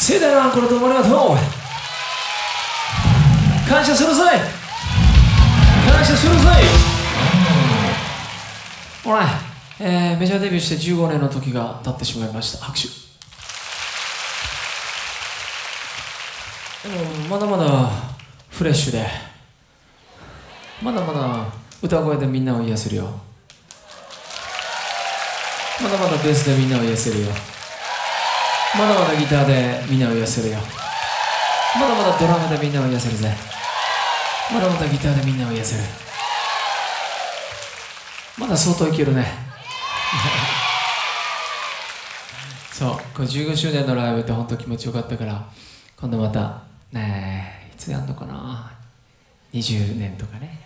盛大なこれどうもありがとう感謝するぜ感謝するぜほら、えー、メジャーデビューして15年の時が経ってしまいました。拍手。でもまだまだフレッシュで。まだまだ歌声でみんなを癒せるよ。まだまだベースでみんなを癒せるよ。まだまだギターでみんなを癒せるよ。まだまだドラムでみんなを癒せるぜ。まだまだギターでみんなを癒せる。まだ相当いけるね。そうこれ15周年のライブって本当気持ちよかったから今度またねえいつやんのかな？20年とかね。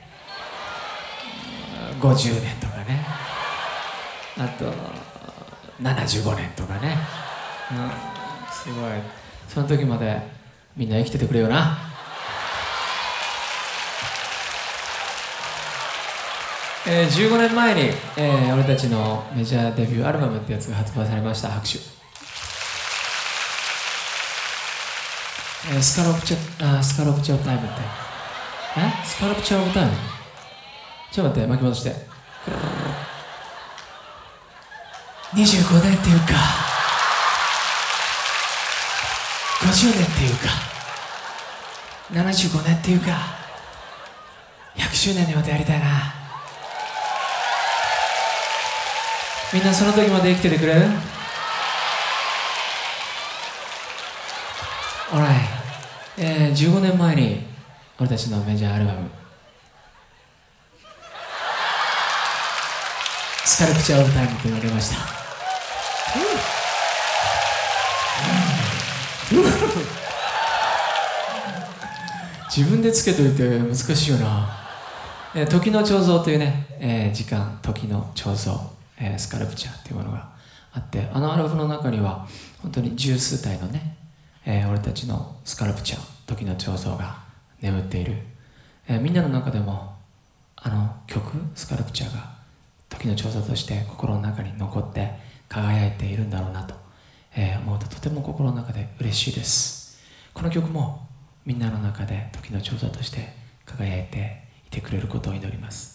50年とかね。あと75年とかね。すごい。その時までみんな生きててくれよな。えー、15年前に、えー、俺たちのメジャーデビューアルバムってやつが発売されました拍手、えー、スカロプチャあスカロプチャタイムって。え？スカロプチャタイム？ちょっと待って巻き戻して。25年っていうか。50年っていうか75年っていうか100周年にまでやりたいな。みんなその時まで生きててくれる？A l えー、15年前に俺たちのメジャーアルバム。スカルプチャーオブタイムと言われました、自分でつけといて難しいよな、えー、時の彫像というね、えー、時間時の彫像、えー、スカルプチャーっていうものがあってあのアルバムの中には本当に十数体のね、えー、俺たちのスカルプチャー時の彫像が眠っている、えー、みんなの中でもあの曲スカルプチャーが時の調査として心の中に残って輝いているんだろうなと、思うととても心の中で嬉しいです。この曲もみんなの中で時の調査として輝いていてくれることを祈ります。